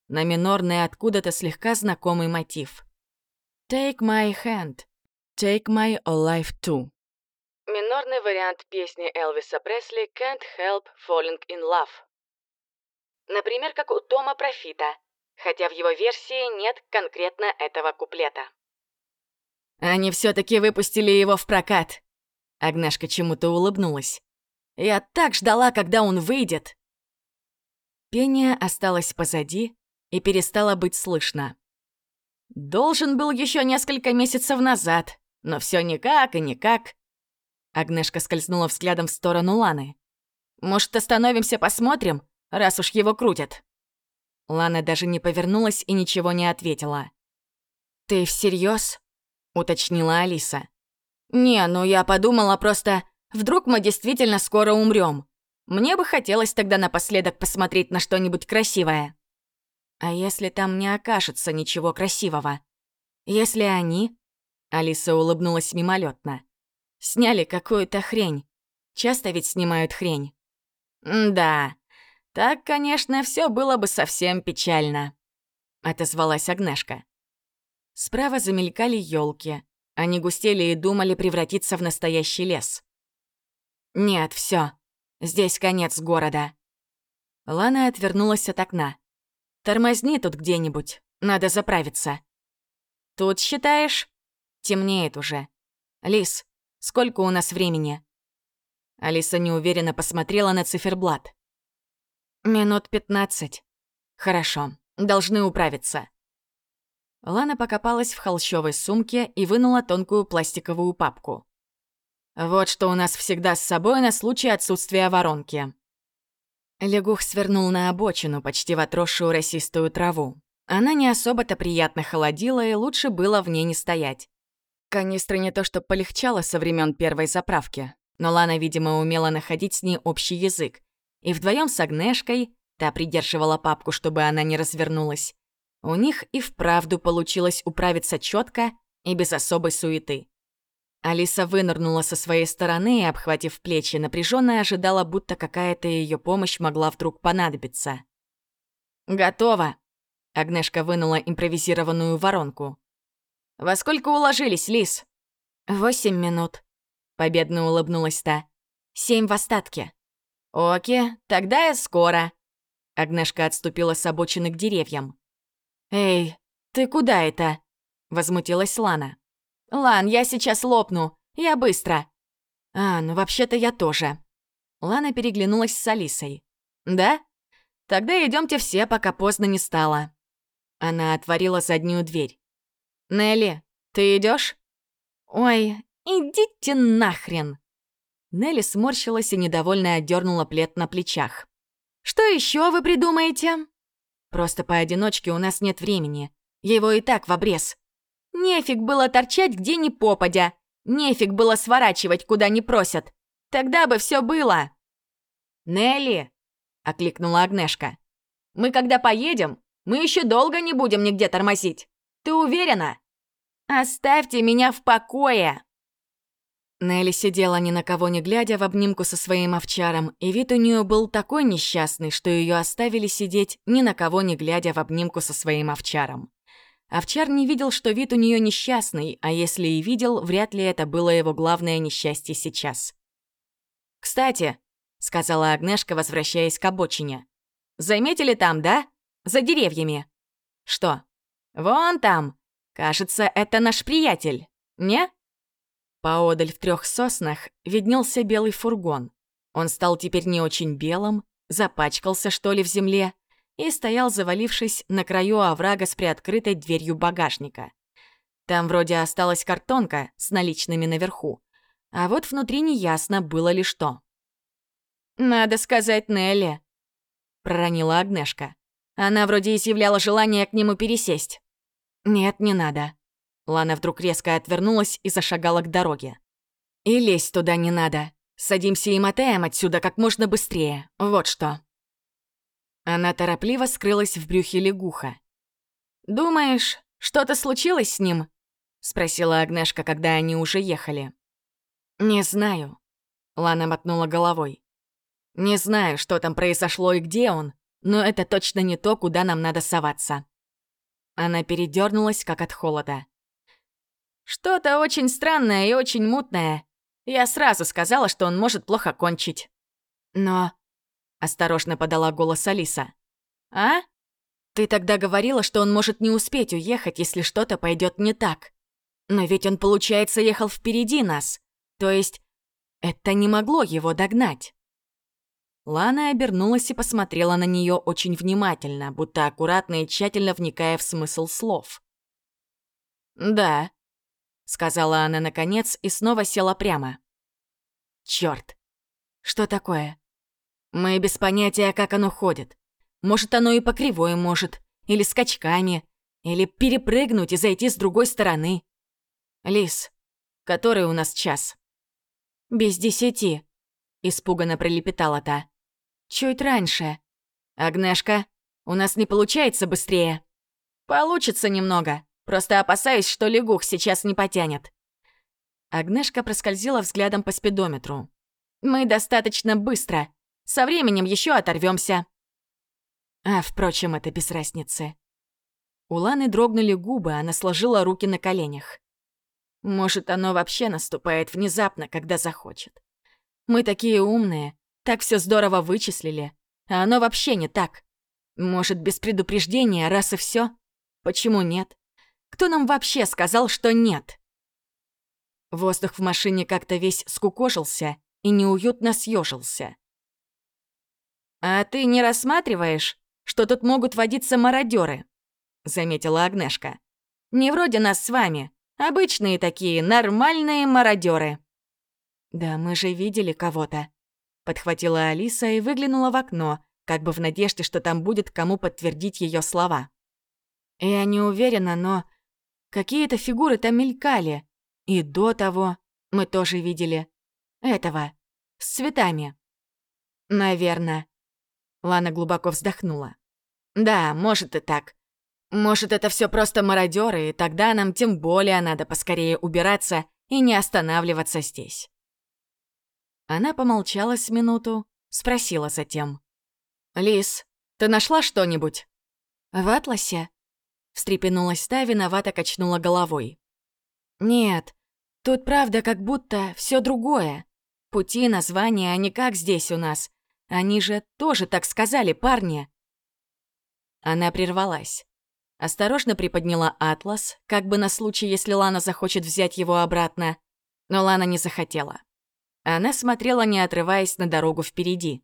На минорный откуда-то слегка знакомый мотив. «Take my hand, take my life too». Минорный вариант песни Элвиса Пресли «Can't help falling in love». Например, как у Тома Профита, хотя в его версии нет конкретно этого куплета. Они все таки выпустили его в прокат. Агнешка чему-то улыбнулась. Я так ждала, когда он выйдет. Пение осталось позади и перестало быть слышно. Должен был еще несколько месяцев назад, но все никак и никак. Агнешка скользнула взглядом в сторону Ланы. «Может, остановимся, посмотрим, раз уж его крутят?» Лана даже не повернулась и ничего не ответила. «Ты всерьез? уточнила Алиса. «Не, ну я подумала просто, вдруг мы действительно скоро умрем. Мне бы хотелось тогда напоследок посмотреть на что-нибудь красивое». «А если там не окажется ничего красивого? Если они...» Алиса улыбнулась мимолетно. «Сняли какую-то хрень. Часто ведь снимают хрень». «Да, так, конечно, все было бы совсем печально», — отозвалась Агнешка. Справа замелькали елки. Они густели и думали превратиться в настоящий лес. «Нет, все. Здесь конец города». Лана отвернулась от окна. «Тормозни тут где-нибудь. Надо заправиться». «Тут считаешь?» «Темнеет уже. Лис, сколько у нас времени?» Алиса неуверенно посмотрела на циферблат. «Минут пятнадцать. Хорошо, должны управиться». Лана покопалась в холщовой сумке и вынула тонкую пластиковую папку. «Вот что у нас всегда с собой на случай отсутствия воронки». Лягух свернул на обочину, почти в отросшую росистую траву. Она не особо-то приятно холодила, и лучше было в ней не стоять. Канистра не то что полегчало со времен первой заправки, но Лана, видимо, умела находить с ней общий язык. И вдвоем с Агнешкой, та придерживала папку, чтобы она не развернулась, у них и вправду получилось управиться четко и без особой суеты. Алиса вынырнула со своей стороны и, обхватив плечи, напряженно ожидала, будто какая-то ее помощь могла вдруг понадобиться. «Готово!» — Агнешка вынула импровизированную воронку. «Во сколько уложились, Лис?» «Восемь минут», — победно улыбнулась та. «Семь в остатке». «Оки, тогда я скоро». Агнешка отступила с обочины к деревьям. «Эй, ты куда это?» — возмутилась Лана. «Лан, я сейчас лопну. Я быстро». «А, ну вообще-то я тоже». Лана переглянулась с Алисой. «Да? Тогда идемте все, пока поздно не стало». Она отворила заднюю дверь. «Нелли, ты идешь? «Ой, идите нахрен!» Нелли сморщилась и недовольно отдернула плед на плечах. «Что еще вы придумаете?» Просто поодиночке у нас нет времени. Его и так в обрез. Нефиг было торчать где ни попадя. Нефиг было сворачивать, куда не просят. Тогда бы все было. «Нелли!» — окликнула Агнешка. «Мы когда поедем, мы еще долго не будем нигде тормозить. Ты уверена?» «Оставьте меня в покое!» Нелли сидела ни на кого не глядя в обнимку со своим овчаром, и вид у нее был такой несчастный, что ее оставили сидеть ни на кого не глядя в обнимку со своим овчаром. Овчар не видел, что вид у нее несчастный, а если и видел, вряд ли это было его главное несчастье сейчас. «Кстати», — сказала Агнешка, возвращаясь к обочине, «заметили там, да? За деревьями». «Что?» «Вон там. Кажется, это наш приятель. Не?» Поодаль в трех соснах виднелся белый фургон. Он стал теперь не очень белым, запачкался, что ли, в земле, и стоял, завалившись на краю оврага с приоткрытой дверью багажника. Там вроде осталась картонка с наличными наверху, а вот внутри неясно было ли что. «Надо сказать Нелли», — проронила Агнешка. Она вроде изъявляла желание к нему пересесть. «Нет, не надо», Лана вдруг резко отвернулась и зашагала к дороге. «И лезть туда не надо. Садимся и мотаем отсюда как можно быстрее. Вот что». Она торопливо скрылась в брюхе лягуха. «Думаешь, что-то случилось с ним?» — спросила Агнешка, когда они уже ехали. «Не знаю». Лана мотнула головой. «Не знаю, что там произошло и где он, но это точно не то, куда нам надо соваться». Она передернулась, как от холода. «Что-то очень странное и очень мутное. Я сразу сказала, что он может плохо кончить». «Но...» — осторожно подала голос Алиса. «А? Ты тогда говорила, что он может не успеть уехать, если что-то пойдет не так. Но ведь он, получается, ехал впереди нас. То есть это не могло его догнать». Лана обернулась и посмотрела на нее очень внимательно, будто аккуратно и тщательно вникая в смысл слов. «Да», — сказала она наконец и снова села прямо. «Чёрт! Что такое? Мы без понятия, как оно ходит. Может, оно и по кривой может, или скачками, или перепрыгнуть и зайти с другой стороны. Лис, который у нас час?» «Без десяти», — испуганно пролепетала та. Чуть раньше. Агнешка, у нас не получается быстрее. Получится немного. Просто опасаюсь, что лягух сейчас не потянет. Агнешка проскользила взглядом по спидометру. Мы достаточно быстро. Со временем еще оторвемся. А, впрочем, это без разницы. У Ланы дрогнули губы, она сложила руки на коленях. Может, оно вообще наступает внезапно, когда захочет. Мы такие умные, так все здорово вычислили. А оно вообще не так. Может, без предупреждения, раз и все? Почему нет? Кто нам вообще сказал, что нет? Воздух в машине как-то весь скукожился и неуютно съежился. «А ты не рассматриваешь, что тут могут водиться мародеры? заметила Агнешка. «Не вроде нас с вами. Обычные такие, нормальные мародеры. «Да мы же видели кого-то», Подхватила Алиса и выглянула в окно, как бы в надежде, что там будет кому подтвердить ее слова. Я не уверена, но какие-то фигуры там мелькали. И до того мы тоже видели. Этого. С цветами. Наверное. Лана глубоко вздохнула. Да, может и так. Может, это все просто мародеры, и тогда нам тем более надо поскорее убираться и не останавливаться здесь. Она помолчала с минуту, спросила затем. «Лис, ты нашла что-нибудь?» «В атласе?» Встрепенулась та, виновато качнула головой. «Нет, тут правда как будто все другое. Пути, названия, они как здесь у нас. Они же тоже так сказали, парни». Она прервалась. Осторожно приподняла атлас, как бы на случай, если Лана захочет взять его обратно. Но Лана не захотела. Она смотрела, не отрываясь на дорогу впереди.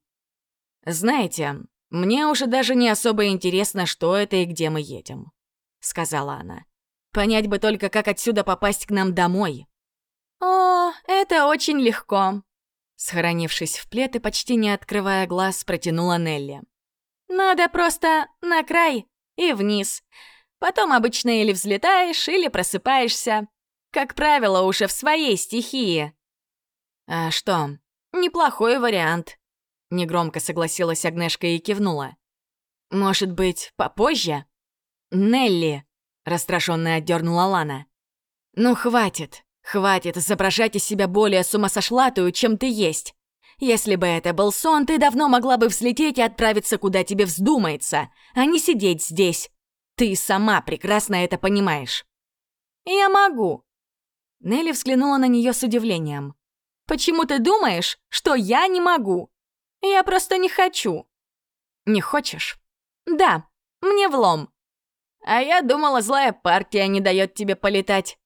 «Знаете, мне уже даже не особо интересно, что это и где мы едем», — сказала она. «Понять бы только, как отсюда попасть к нам домой». «О, это очень легко», — схоронившись в плед и почти не открывая глаз, протянула Нелли. «Надо просто на край и вниз. Потом обычно или взлетаешь, или просыпаешься. Как правило, уже в своей стихии. «А что, неплохой вариант», — негромко согласилась Агнешка и кивнула. «Может быть, попозже?» «Нелли», — раздраженно отдернула Лана. «Ну, хватит, хватит изображать из себя более сумасошлатую, чем ты есть. Если бы это был сон, ты давно могла бы взлететь и отправиться, куда тебе вздумается, а не сидеть здесь. Ты сама прекрасно это понимаешь». «Я могу». Нелли взглянула на нее с удивлением. Почему ты думаешь, что я не могу? Я просто не хочу». «Не хочешь?» «Да, мне влом». «А я думала, злая партия не дает тебе полетать».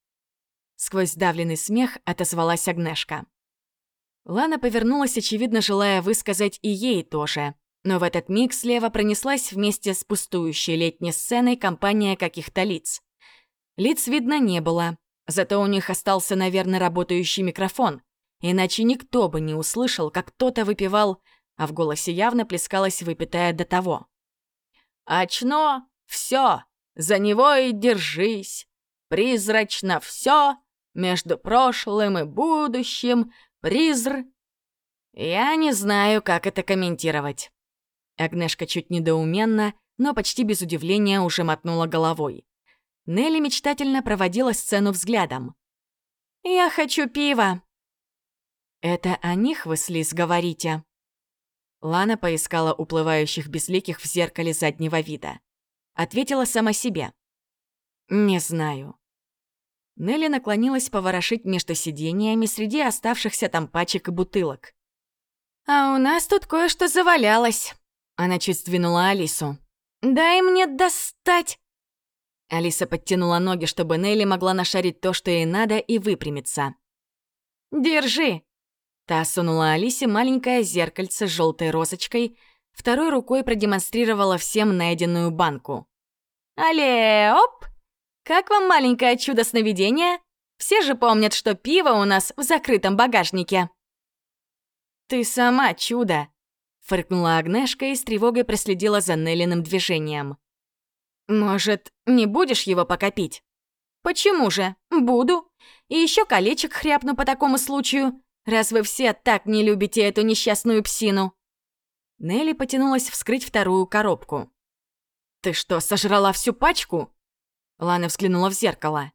Сквозь давленный смех отозвалась Агнешка. Лана повернулась, очевидно, желая высказать и ей тоже. Но в этот миг слева пронеслась вместе с пустующей летней сценой компания каких-то лиц. Лиц видно не было, зато у них остался, наверное, работающий микрофон иначе никто бы не услышал, как кто-то выпивал, а в голосе явно плескалась выпитая до того. «Очно, все, за него и держись, призрачно все, между прошлым и будущим, призр...» Я не знаю, как это комментировать. Агнешка чуть недоуменно, но почти без удивления уже мотнула головой. Нелли мечтательно проводила сцену взглядом. «Я хочу пива», «Это о них вы с говорите?» Лана поискала уплывающих безликих в зеркале заднего вида. Ответила сама себе. «Не знаю». Нелли наклонилась поворошить между сидениями среди оставшихся там пачек и бутылок. «А у нас тут кое-что завалялось», — она чуть сдвинула Алису. «Дай мне достать!» Алиса подтянула ноги, чтобы Нелли могла нашарить то, что ей надо, и выпрямиться. «Держи!» Та сунула Алисе маленькое зеркальце с желтой розочкой, второй рукой продемонстрировала всем найденную банку. «Але, оп! Как вам маленькое чудо сновидения? Все же помнят, что пиво у нас в закрытом багажнике». «Ты сама чудо!» — фыркнула Агнешка и с тревогой проследила за Неллиным движением. «Может, не будешь его пока пить?» «Почему же? Буду. И еще колечек хряпну по такому случаю раз вы все так не любите эту несчастную псину». Нелли потянулась вскрыть вторую коробку. «Ты что, сожрала всю пачку?» Лана взглянула в зеркало.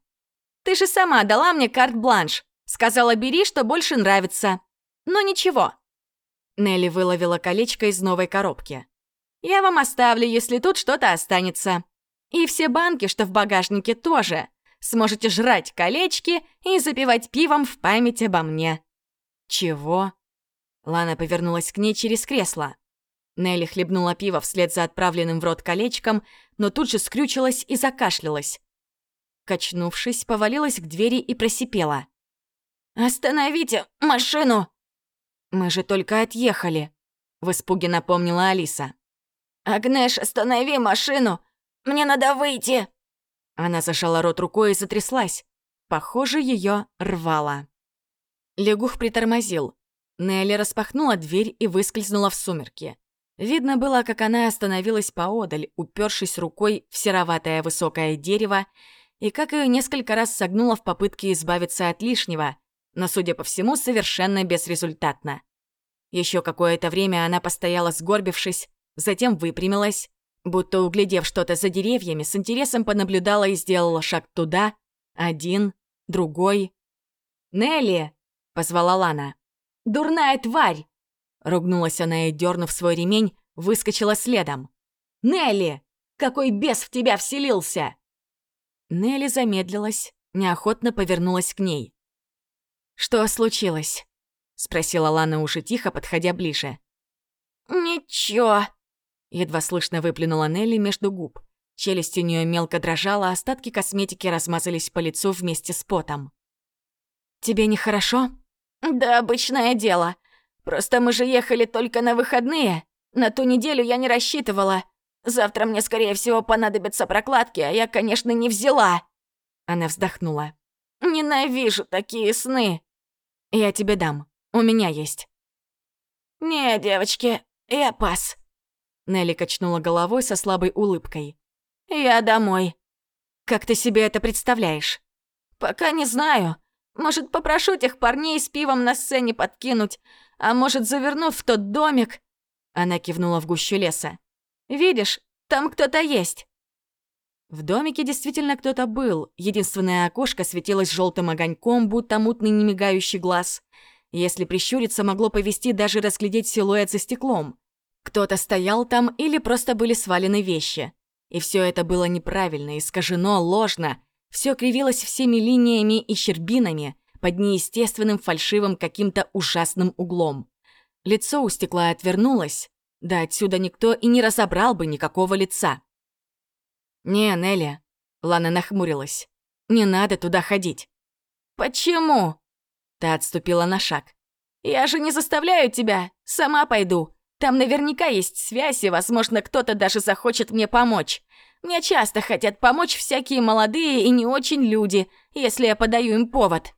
«Ты же сама дала мне карт-бланш. Сказала, бери, что больше нравится. Но ничего». Нелли выловила колечко из новой коробки. «Я вам оставлю, если тут что-то останется. И все банки, что в багажнике, тоже. Сможете жрать колечки и запивать пивом в память обо мне. «Чего?» Лана повернулась к ней через кресло. Нелли хлебнула пиво вслед за отправленным в рот колечком, но тут же скрючилась и закашлялась. Качнувшись, повалилась к двери и просипела. «Остановите машину!» «Мы же только отъехали», — в испуге напомнила Алиса. «Агнеш, останови машину! Мне надо выйти!» Она зажала рот рукой и затряслась. Похоже, ее рвало. Лягух притормозил. Нелли распахнула дверь и выскользнула в сумерки. Видно было, как она остановилась поодаль, упершись рукой в сероватое высокое дерево, и как ее несколько раз согнула в попытке избавиться от лишнего, но, судя по всему, совершенно безрезультатно. Еще какое-то время она постояла сгорбившись, затем выпрямилась, будто углядев что-то за деревьями, с интересом понаблюдала и сделала шаг туда, один, другой. «Нелли!» — позвала Лана. «Дурная тварь!» Ругнулась она и, дернув свой ремень, выскочила следом. «Нелли! Какой бес в тебя вселился!» Нелли замедлилась, неохотно повернулась к ней. «Что случилось?» — спросила Лана уже тихо, подходя ближе. «Ничего», — едва слышно выплюнула Нелли между губ. Челюсть у нее мелко дрожала, остатки косметики размазались по лицу вместе с потом. «Тебе нехорошо?» «Да обычное дело. Просто мы же ехали только на выходные. На ту неделю я не рассчитывала. Завтра мне, скорее всего, понадобятся прокладки, а я, конечно, не взяла». Она вздохнула. «Ненавижу такие сны». «Я тебе дам. У меня есть». «Не, девочки, я пас». Нелли качнула головой со слабой улыбкой. «Я домой». «Как ты себе это представляешь?» «Пока не знаю. Может, попрошу тех парней с пивом на сцене подкинуть, а может, заверну в тот домик?» Она кивнула в гущу леса. «Видишь, там кто-то есть». В домике действительно кто-то был. Единственное окошко светилось желтым огоньком, будто мутный немигающий глаз. Если прищуриться, могло повести даже разглядеть силуэт за стеклом. Кто-то стоял там или просто были свалены вещи. И все это было неправильно, искажено, ложно, все кривилось всеми линиями и щербинами под неестественным фальшивым каким-то ужасным углом. Лицо у стекла отвернулось, да отсюда никто и не разобрал бы никакого лица. «Не, Нелли», — Лана нахмурилась, — «не надо туда ходить». «Почему?» Та отступила на шаг. «Я же не заставляю тебя, сама пойду. Там наверняка есть связь, и, возможно, кто-то даже захочет мне помочь. Мне часто хотят помочь всякие молодые и не очень люди, если я подаю им повод».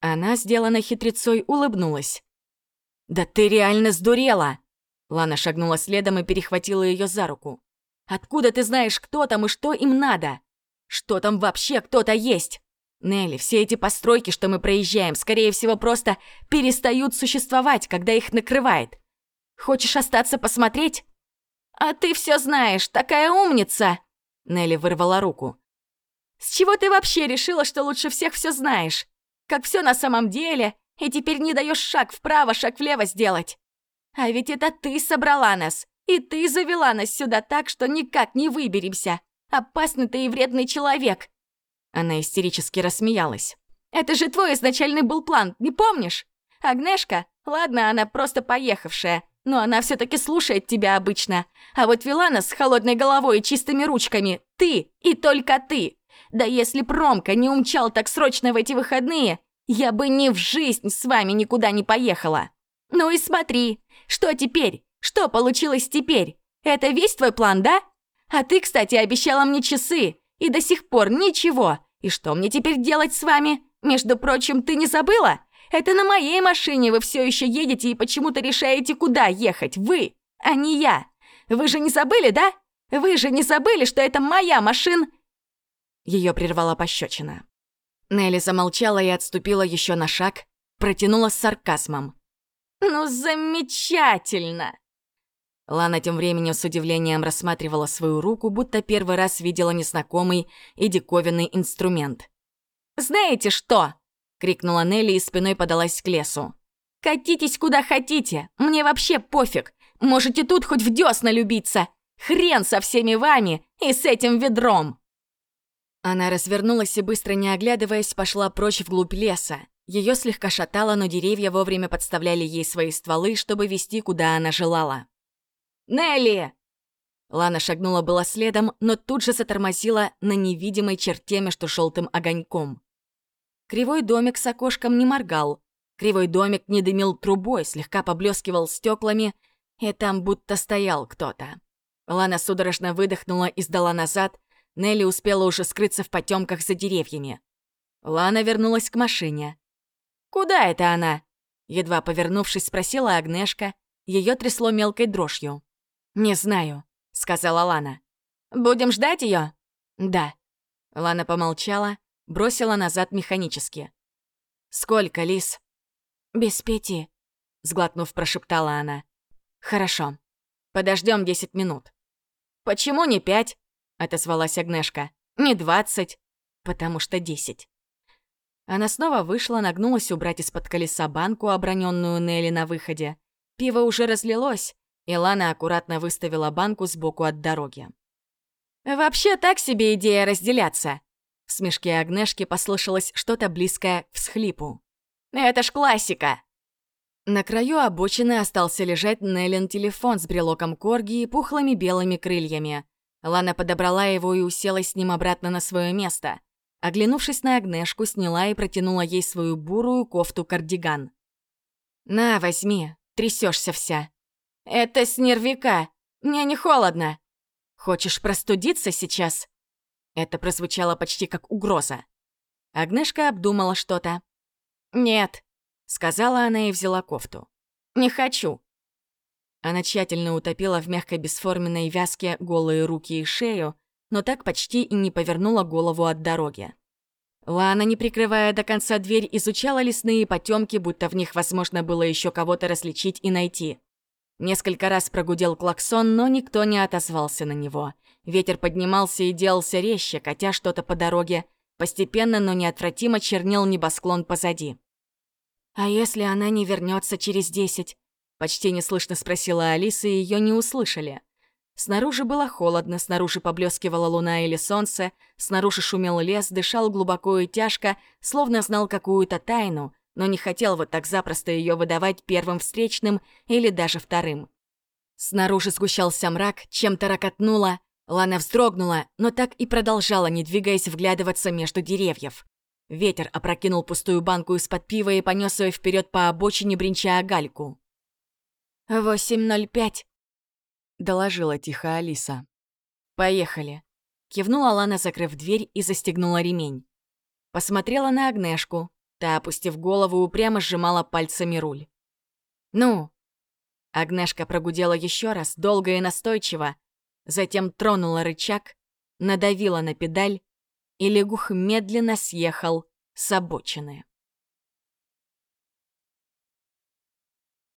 Она, сделана хитрецой, улыбнулась. «Да ты реально сдурела!» Лана шагнула следом и перехватила ее за руку. «Откуда ты знаешь, кто там и что им надо? Что там вообще кто-то есть? Нелли, все эти постройки, что мы проезжаем, скорее всего, просто перестают существовать, когда их накрывает. Хочешь остаться посмотреть? «А ты все знаешь, такая умница!» Нелли вырвала руку. «С чего ты вообще решила, что лучше всех все знаешь? Как все на самом деле? И теперь не даешь шаг вправо, шаг влево сделать. А ведь это ты собрала нас. И ты завела нас сюда так, что никак не выберемся. Опасный ты и вредный человек. Она истерически рассмеялась. Это же твой изначальный был план, не помнишь? Агнешка? Ладно, она просто поехавшая. Но она все таки слушает тебя обычно. А вот Вилана с холодной головой и чистыми ручками — ты и только ты. Да если Промка не умчал так срочно в эти выходные, я бы ни в жизнь с вами никуда не поехала. Ну и смотри, что теперь? Что получилось теперь? Это весь твой план, да? А ты, кстати, обещала мне часы, и до сих пор ничего. И что мне теперь делать с вами? Между прочим, ты не забыла? Это на моей машине вы все еще едете и почему-то решаете, куда ехать. Вы, а не я. Вы же не забыли, да? Вы же не забыли, что это моя машина?» Ее прервала пощечина. Нелли замолчала и отступила еще на шаг, протянула с сарказмом. «Ну, замечательно!» Лана тем временем с удивлением рассматривала свою руку, будто первый раз видела незнакомый и диковинный инструмент. «Знаете что?» — крикнула Нелли и спиной подалась к лесу. «Катитесь куда хотите, мне вообще пофиг. Можете тут хоть в дёсна любиться. Хрен со всеми вами и с этим ведром!» Она развернулась и, быстро не оглядываясь, пошла прочь вглубь леса. Ее слегка шатало, но деревья вовремя подставляли ей свои стволы, чтобы вести, куда она желала. «Нелли!» Лана шагнула было следом, но тут же затормозила на невидимой черте между желтым огоньком. Кривой домик с окошком не моргал. Кривой домик не дымил трубой, слегка поблескивал стеклами, и там будто стоял кто-то. Лана судорожно выдохнула и сдала назад. Нелли успела уже скрыться в потемках за деревьями. Лана вернулась к машине. «Куда это она?» Едва повернувшись, спросила Агнешка. Ее трясло мелкой дрожью. «Не знаю», — сказала Лана. «Будем ждать ее? «Да». Лана помолчала, бросила назад механически. «Сколько, Лис?» «Без пяти», — сглотнув, прошептала она. «Хорошо. Подождем десять минут». «Почему не пять?» — отозвалась Агнешка. «Не двадцать, потому что десять». Она снова вышла, нагнулась убрать из-под колеса банку, оброненную Нелли на выходе. Пиво уже разлилось, и Лана аккуратно выставила банку сбоку от дороги. «Вообще так себе идея разделяться», в смешке Агнешки послышалось что-то близкое к всхлипу. «Это ж классика!» На краю обочины остался лежать Неллин телефон с брелоком корги и пухлыми белыми крыльями. Лана подобрала его и уселась с ним обратно на свое место. Оглянувшись на Агнешку, сняла и протянула ей свою бурую кофту-кардиган. «На, возьми, трясешься вся». «Это с нервика, мне не холодно». «Хочешь простудиться сейчас?» Это прозвучало почти как угроза. Агнешка обдумала что-то. «Нет», — сказала она и взяла кофту. «Не хочу». Она тщательно утопила в мягкой бесформенной вязке голые руки и шею, но так почти и не повернула голову от дороги. Лана, не прикрывая до конца дверь, изучала лесные потемки, будто в них возможно было еще кого-то различить и найти. Несколько раз прогудел клаксон, но никто не отозвался на него. Ветер поднимался и делался резче, катя что-то по дороге. Постепенно, но неотвратимо чернел небосклон позади. «А если она не вернется через десять?» Почти неслышно спросила Алиса, и ее не услышали. Снаружи было холодно, снаружи поблескивала луна или солнце, снаружи шумел лес, дышал глубоко и тяжко, словно знал какую-то тайну, но не хотел вот так запросто ее выдавать первым встречным или даже вторым. Снаружи сгущался мрак, чем-то ракотнуло. Лана вздрогнула, но так и продолжала, не двигаясь, вглядываться между деревьев. Ветер опрокинул пустую банку из-под пива и понес ее вперед по обочине, бренча о гальку. «Восемь ноль пять», — доложила тихо Алиса. «Поехали», — кивнула Лана, закрыв дверь и застегнула ремень. Посмотрела на Агнешку, Та, опустив голову, упрямо сжимала пальцами руль. «Ну?» Агнешка прогудела еще раз, долго и настойчиво, затем тронула рычаг, надавила на педаль, и лягух медленно съехал с обочины.